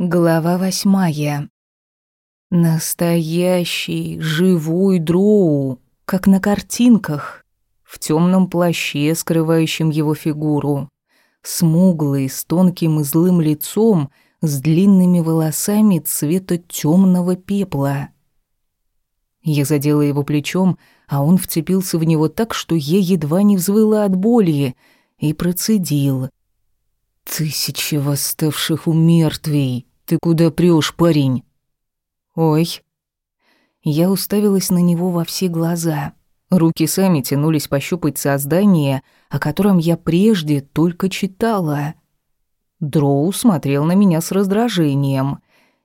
Глава восьмая. Настоящий, живой дроу, как на картинках, в темном плаще, скрывающем его фигуру, смуглый, с тонким и злым лицом, с длинными волосами цвета темного пепла. Я задела его плечом, а он вцепился в него так, что я едва не взвыла от боли, и процедил. «Тысячи восставших у мертвей!» «Ты куда прёшь, парень?» «Ой». Я уставилась на него во все глаза. Руки сами тянулись пощупать создание, о котором я прежде только читала. Дроу смотрел на меня с раздражением.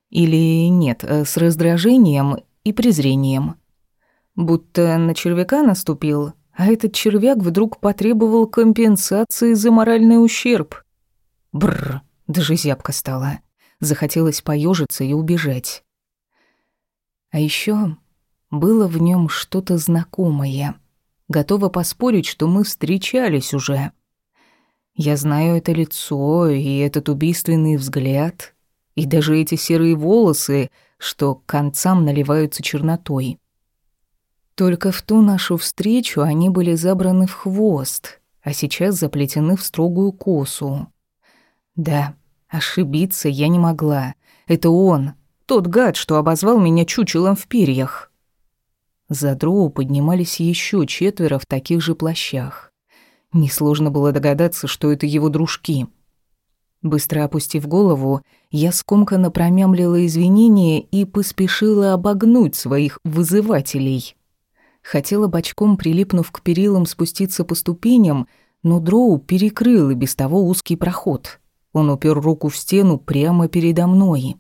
Или нет, э, с раздражением и презрением. Будто на червяка наступил, а этот червяк вдруг потребовал компенсации за моральный ущерб. Бррр, даже зябко стало. Захотелось поежиться и убежать. А еще было в нем что-то знакомое. Готова поспорить, что мы встречались уже. Я знаю это лицо и этот убийственный взгляд, и даже эти серые волосы, что к концам наливаются чернотой. Только в ту нашу встречу они были забраны в хвост, а сейчас заплетены в строгую косу. Да, Ошибиться я не могла. Это он, тот гад, что обозвал меня чучелом в перьях. За дроу поднимались еще четверо в таких же плащах. Несложно было догадаться, что это его дружки. Быстро опустив голову, я скомканно промямлила извинения и поспешила обогнуть своих вызывателей. Хотела бочком, прилипнув к перилам, спуститься по ступеням, но дроу перекрыл и без того узкий проход — он упер руку в стену прямо передо мной.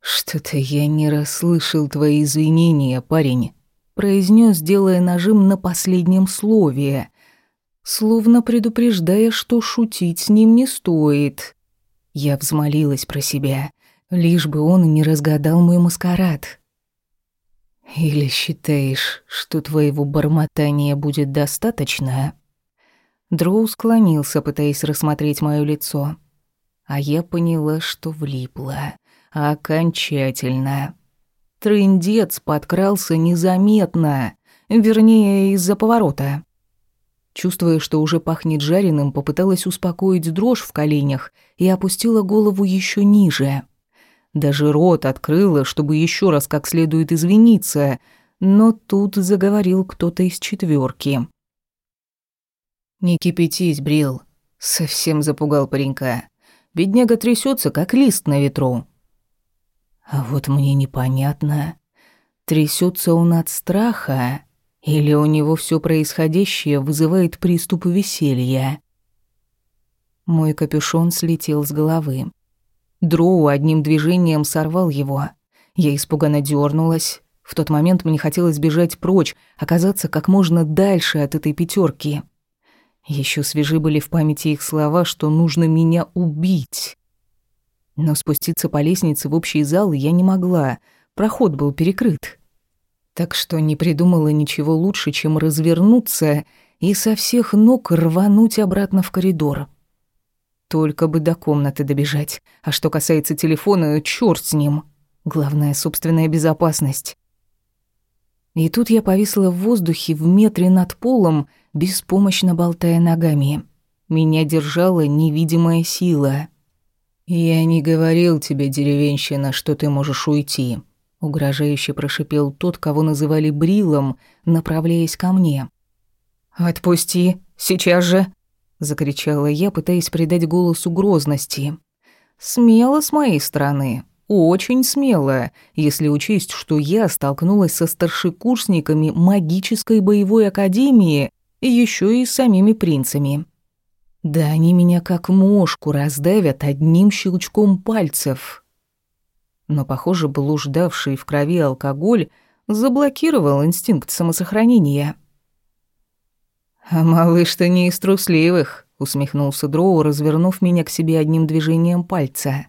«Что-то я не расслышал твои извинения, парень», — произнес, делая нажим на последнем слове, словно предупреждая, что шутить с ним не стоит. Я взмолилась про себя, лишь бы он не разгадал мой маскарад. «Или считаешь, что твоего бормотания будет достаточно?» Дроу склонился, пытаясь рассмотреть моё лицо. А я поняла, что влипла. Окончательно. Трындец подкрался незаметно. Вернее, из-за поворота. Чувствуя, что уже пахнет жареным, попыталась успокоить дрожь в коленях и опустила голову ещё ниже. Даже рот открыла, чтобы ещё раз как следует извиниться, но тут заговорил кто-то из четвёрки. «Не кипятись, Брил», — совсем запугал паренька. «Бедняга трясется, как лист на ветру». А вот мне непонятно, трясется он от страха или у него все происходящее вызывает приступ веселья. Мой капюшон слетел с головы. Дроу одним движением сорвал его. Я испуганно дернулась. В тот момент мне хотелось бежать прочь, оказаться как можно дальше от этой пятерки. Еще свежи были в памяти их слова, что нужно меня убить. Но спуститься по лестнице в общий зал я не могла, проход был перекрыт. Так что не придумала ничего лучше, чем развернуться и со всех ног рвануть обратно в коридор. Только бы до комнаты добежать. А что касается телефона, чёрт с ним. Главное — собственная безопасность. И тут я повисла в воздухе в метре над полом, беспомощно болтая ногами. Меня держала невидимая сила. «Я не говорил тебе, деревенщина, что ты можешь уйти», — угрожающе прошипел тот, кого называли Брилом, направляясь ко мне. «Отпусти, сейчас же!» — закричала я, пытаясь придать голосу грозности. «Смело с моей стороны, очень смело, если учесть, что я столкнулась со старшекурсниками магической боевой академии и еще и с самими принцами. Да они меня как мошку раздавят одним щелчком пальцев. Но, похоже, блуждавший в крови алкоголь заблокировал инстинкт самосохранения. «А малыш-то не из трусливых», — усмехнулся Дроу, развернув меня к себе одним движением пальца.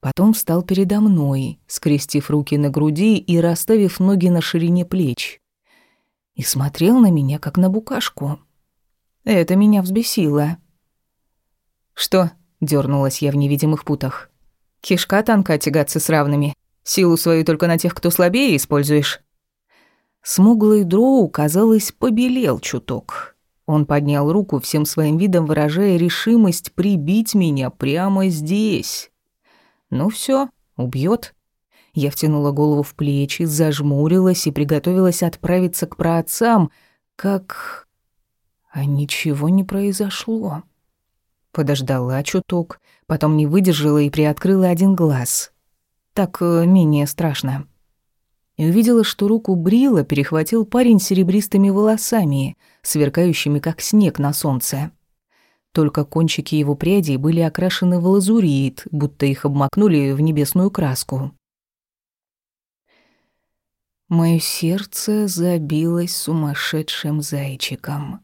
Потом встал передо мной, скрестив руки на груди и расставив ноги на ширине плеч. И смотрел на меня, как на букашку. Это меня взбесило. «Что, дернулась я в невидимых путах. «Кишка танка тягаться с равными. Силу свою только на тех, кто слабее, используешь». Смуглый дроу, казалось, побелел чуток. Он поднял руку, всем своим видом выражая решимость прибить меня прямо здесь. Ну все, убьет. Я втянула голову в плечи, зажмурилась и приготовилась отправиться к праотцам, как... А ничего не произошло. Подождала чуток, потом не выдержала и приоткрыла один глаз. Так э, менее страшно. И увидела, что руку Брила перехватил парень с серебристыми волосами, сверкающими как снег на солнце. Только кончики его прядей были окрашены в лазурит, будто их обмакнули в небесную краску. Моё сердце забилось сумасшедшим зайчиком.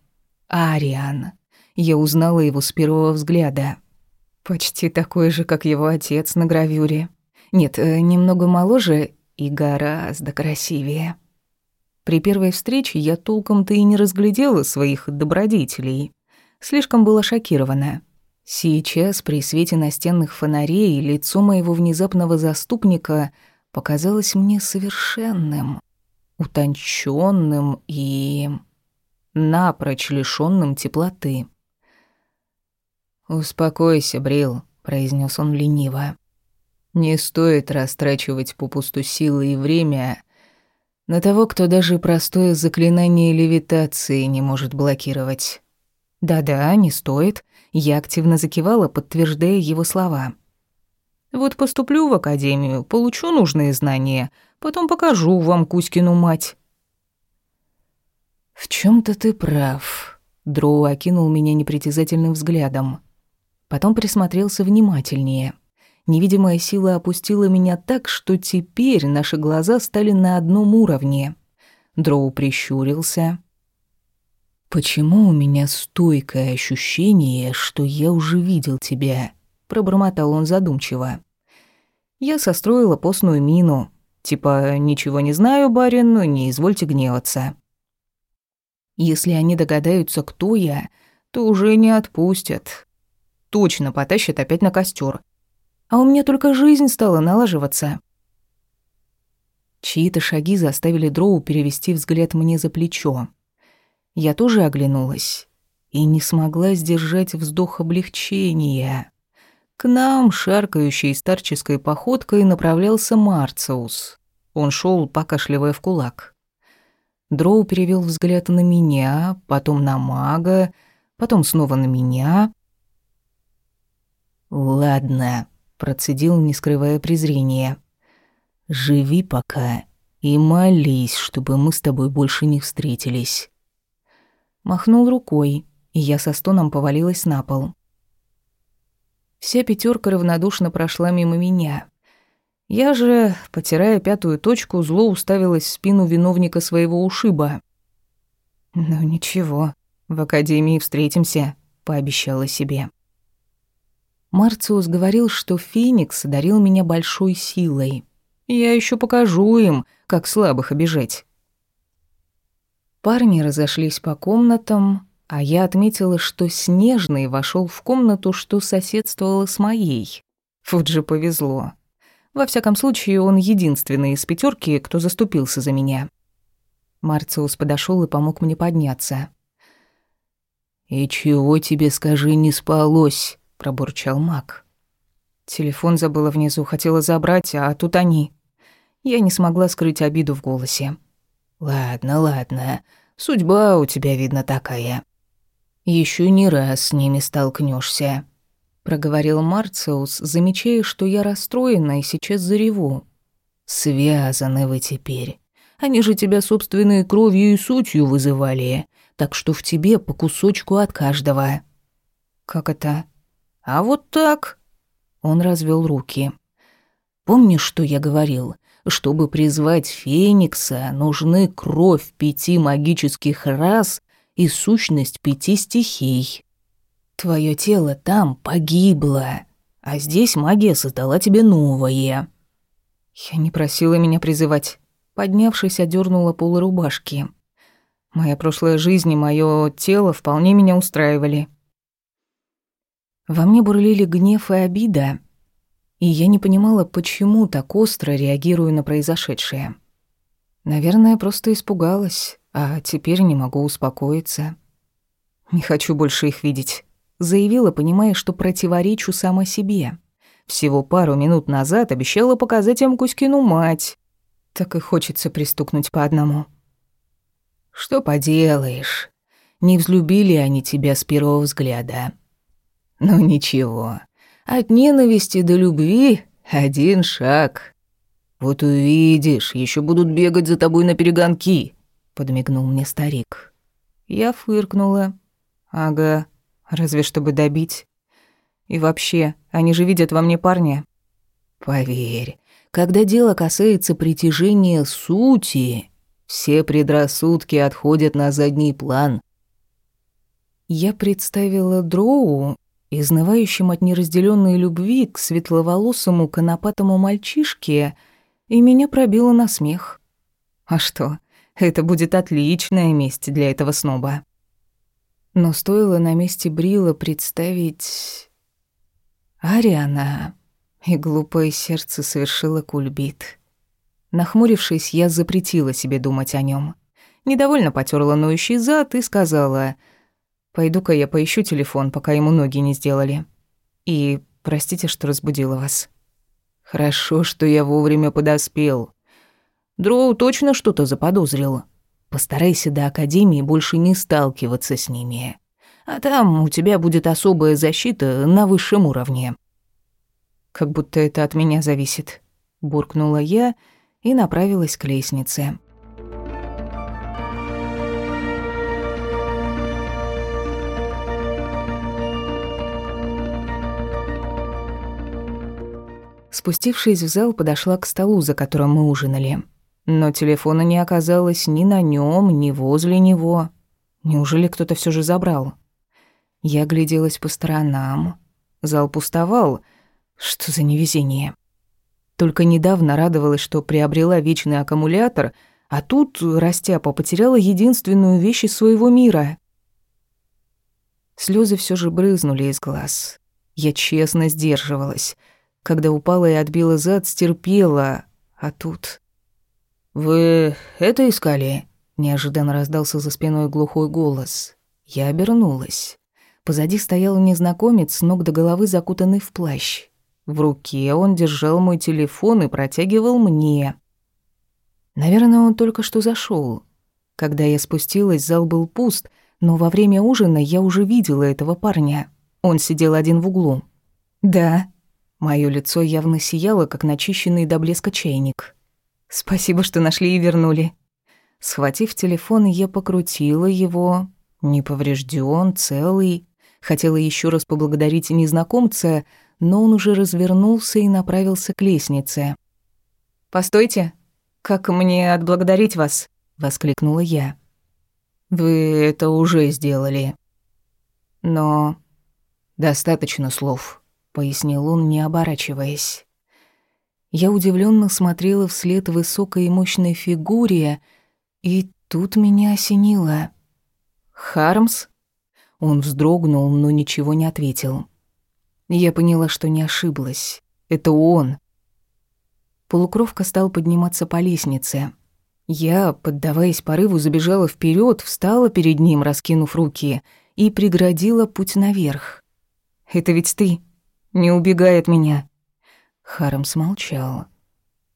Ариан. Я узнала его с первого взгляда. Почти такой же, как его отец на гравюре. Нет, э, немного моложе и гораздо красивее. При первой встрече я толком-то и не разглядела своих добродетелей. Слишком была шокирована. Сейчас, при свете настенных фонарей, лицо моего внезапного заступника — показалось мне совершенным, утонченным и напрочь лишённым теплоты. «Успокойся, Брил», — произнес он лениво. «Не стоит растрачивать попусту силы и время на того, кто даже простое заклинание левитации не может блокировать». «Да-да, не стоит», — я активно закивала, подтверждая его слова. Вот поступлю в академию, получу нужные знания, потом покажу вам Кузькину мать». «В чем то ты прав», — Дроу окинул меня непритязательным взглядом. Потом присмотрелся внимательнее. Невидимая сила опустила меня так, что теперь наши глаза стали на одном уровне. Дроу прищурился. «Почему у меня стойкое ощущение, что я уже видел тебя?» пробормотал он задумчиво. Я состроила постную мину, типа «Ничего не знаю, барин, но не извольте гневаться». Если они догадаются, кто я, то уже не отпустят. Точно потащат опять на костер. А у меня только жизнь стала налаживаться. Чьи-то шаги заставили Дроу перевести взгляд мне за плечо. Я тоже оглянулась и не смогла сдержать вздох облегчения. К нам, шаркающей старческой походкой, направлялся Марциус. Он шел, покашливая в кулак. Дроу перевел взгляд на меня, потом на мага, потом снова на меня. «Ладно», — процедил, не скрывая презрения. «Живи пока и молись, чтобы мы с тобой больше не встретились». Махнул рукой, и я со стоном повалилась на пол. Вся пятерка равнодушно прошла мимо меня. Я же, потирая пятую точку, зло уставилась в спину виновника своего ушиба. «Ну ничего, в академии встретимся», — пообещала себе. Марциус говорил, что Феникс одарил меня большой силой. Я еще покажу им, как слабых обижать. Парни разошлись по комнатам, а я отметила, что Снежный вошел в комнату, что соседствовала с моей. Вот же повезло. Во всяком случае, он единственный из пятерки, кто заступился за меня. Марциус подошел и помог мне подняться. «И чего тебе, скажи, не спалось?» — пробурчал маг. Телефон забыла внизу, хотела забрать, а тут они. Я не смогла скрыть обиду в голосе. «Ладно, ладно. Судьба у тебя, видно, такая еще не раз с ними столкнешься, проговорил Марциус, замечая, что я расстроена и сейчас зареву. Связаны вы теперь. Они же тебя собственной кровью и сутью вызывали, так что в тебе по кусочку от каждого. Как это? А вот так. Он развел руки. Помнишь, что я говорил? Чтобы призвать Феникса, нужны кровь пяти магических рас и сущность пяти стихий. Твое тело там погибло, а здесь магия создала тебе новое. Я не просила меня призывать. Поднявшись, одернула полы рубашки. Моя прошлая жизнь и мое тело вполне меня устраивали. Во мне бурлили гнев и обида, и я не понимала, почему так остро реагирую на произошедшее. Наверное, просто испугалась, а теперь не могу успокоиться. «Не хочу больше их видеть», — заявила, понимая, что противоречу сама себе. Всего пару минут назад обещала показать им Кузькину мать. Так и хочется пристукнуть по одному. «Что поделаешь? Не взлюбили они тебя с первого взгляда. Ну ничего, от ненависти до любви один шаг. Вот увидишь, еще будут бегать за тобой на перегонки», — подмигнул мне старик. Я фыркнула. «Ага, разве чтобы добить. И вообще, они же видят во мне парня». «Поверь, когда дело касается притяжения сути, все предрассудки отходят на задний план». Я представила Дроу, изнывающим от неразделенной любви к светловолосому конопатому мальчишке, и меня пробило на смех. А что, это будет отличное место для этого сноба. Но стоило на месте Брила представить... Ариана, и глупое сердце совершило кульбит. Нахмурившись, я запретила себе думать о нем. Недовольно потерла ноющий зад и сказала... «Пойду-ка я поищу телефон, пока ему ноги не сделали. И простите, что разбудила вас». «Хорошо, что я вовремя подоспел. Дроу точно что-то заподозрил. Постарайся до Академии больше не сталкиваться с ними. А там у тебя будет особая защита на высшем уровне». «Как будто это от меня зависит», — буркнула я и направилась к лестнице. Спустившись в зал, подошла к столу, за которым мы ужинали. Но телефона не оказалось ни на нем, ни возле него. Неужели кто-то все же забрал? Я гляделась по сторонам. Зал пустовал. Что за невезение? Только недавно радовалась, что приобрела вечный аккумулятор, а тут растяпа потеряла единственную вещь из своего мира. Слезы все же брызнули из глаз. Я честно сдерживалась. Когда упала и отбила зад, стерпела. А тут... «Вы это искали?» Неожиданно раздался за спиной глухой голос. Я обернулась. Позади стоял незнакомец, с ног до головы закутанный в плащ. В руке он держал мой телефон и протягивал мне. Наверное, он только что зашел. Когда я спустилась, зал был пуст, но во время ужина я уже видела этого парня. Он сидел один в углу. «Да». Моё лицо явно сияло, как начищенный до блеска чайник. Спасибо, что нашли и вернули. Схватив телефон, я покрутила его. Не поврежден, целый. Хотела еще раз поблагодарить незнакомца, но он уже развернулся и направился к лестнице. «Постойте, как мне отблагодарить вас?» — воскликнула я. «Вы это уже сделали». «Но достаточно слов», — пояснил он, не оборачиваясь. Я удивленно смотрела вслед высокой и мощной фигуре, и тут меня осенило. «Хармс?» Он вздрогнул, но ничего не ответил. Я поняла, что не ошиблась. Это он. Полукровка стал подниматься по лестнице. Я, поддаваясь порыву, забежала вперед, встала перед ним, раскинув руки, и преградила путь наверх. «Это ведь ты. Не убегай от меня». Харем смолчал.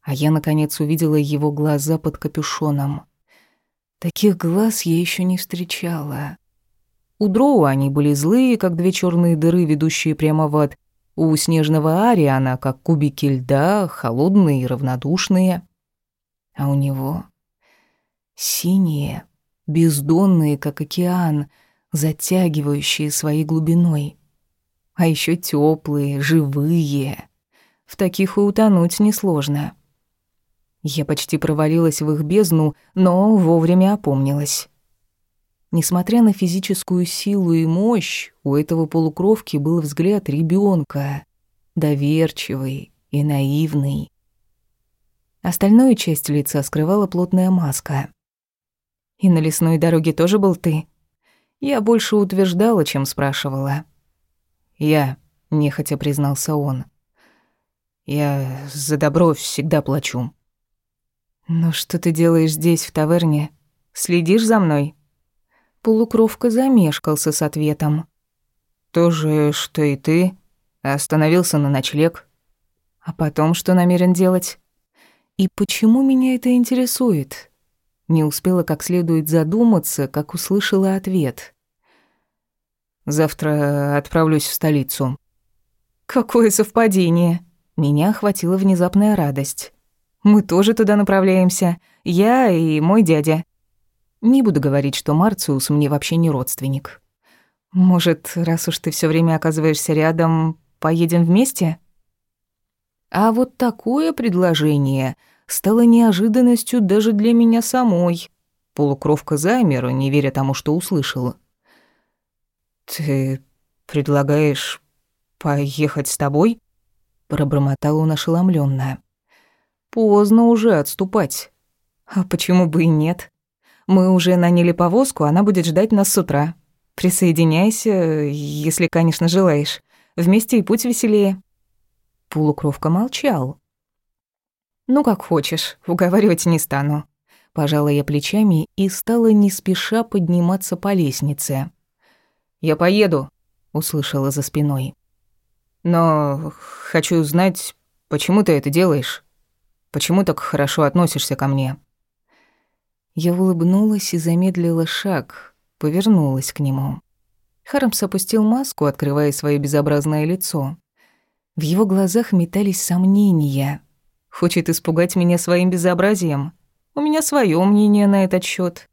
А я, наконец, увидела его глаза под капюшоном. Таких глаз я еще не встречала. У Дроу они были злые, как две черные дыры, ведущие прямо в ад. У снежного Ариана, как кубики льда, холодные и равнодушные. А у него синие, бездонные, как океан, затягивающие своей глубиной. А еще теплые, живые. В таких и утонуть несложно. Я почти провалилась в их бездну, но вовремя опомнилась. Несмотря на физическую силу и мощь, у этого полукровки был взгляд ребенка, доверчивый и наивный. Остальную часть лица скрывала плотная маска. «И на лесной дороге тоже был ты?» Я больше утверждала, чем спрашивала. «Я», — нехотя признался он. «Я за добро всегда плачу». «Ну что ты делаешь здесь, в таверне? Следишь за мной?» Полукровка замешкался с ответом. «То же, что и ты. Остановился на ночлег. А потом что намерен делать? И почему меня это интересует?» Не успела как следует задуматься, как услышала ответ. «Завтра отправлюсь в столицу». «Какое совпадение!» Меня охватила внезапная радость. «Мы тоже туда направляемся. Я и мой дядя. Не буду говорить, что Марциус мне вообще не родственник. Может, раз уж ты все время оказываешься рядом, поедем вместе? А вот такое предложение стало неожиданностью даже для меня самой. Полукровка замер, не веря тому, что услышала. «Ты предлагаешь поехать с тобой?» Пробормотала он ошеломлённо. «Поздно уже отступать. А почему бы и нет?» Мы уже наняли повозку, она будет ждать нас с утра. Присоединяйся, если, конечно, желаешь. Вместе и путь веселее». Полукровка молчал. «Ну, как хочешь, уговаривать не стану». Пожала я плечами и стала не спеша подниматься по лестнице. «Я поеду», — услышала за спиной. «Но хочу знать, почему ты это делаешь? Почему так хорошо относишься ко мне?» Я улыбнулась и замедлила шаг, повернулась к нему. Харамс опустил маску, открывая свое безобразное лицо. В его глазах метались сомнения. Хочет испугать меня своим безобразием? У меня свое мнение на этот счет.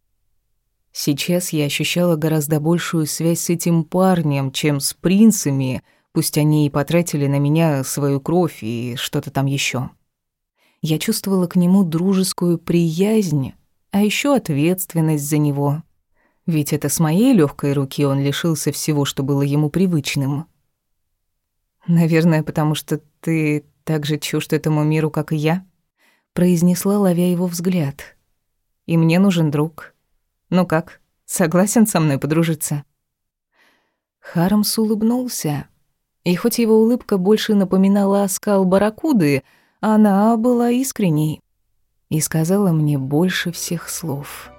Сейчас я ощущала гораздо большую связь с этим парнем, чем с принцами, пусть они и потратили на меня свою кровь и что-то там еще. Я чувствовала к нему дружескую приязнь, а еще ответственность за него. Ведь это с моей легкой руки он лишился всего, что было ему привычным. «Наверное, потому что ты так же чужд этому миру, как и я», произнесла, ловя его взгляд. «И мне нужен друг. Ну как, согласен со мной подружиться?» Харамс улыбнулся. И хоть его улыбка больше напоминала оскал барракуды, она была искренней и сказала мне больше всех слов.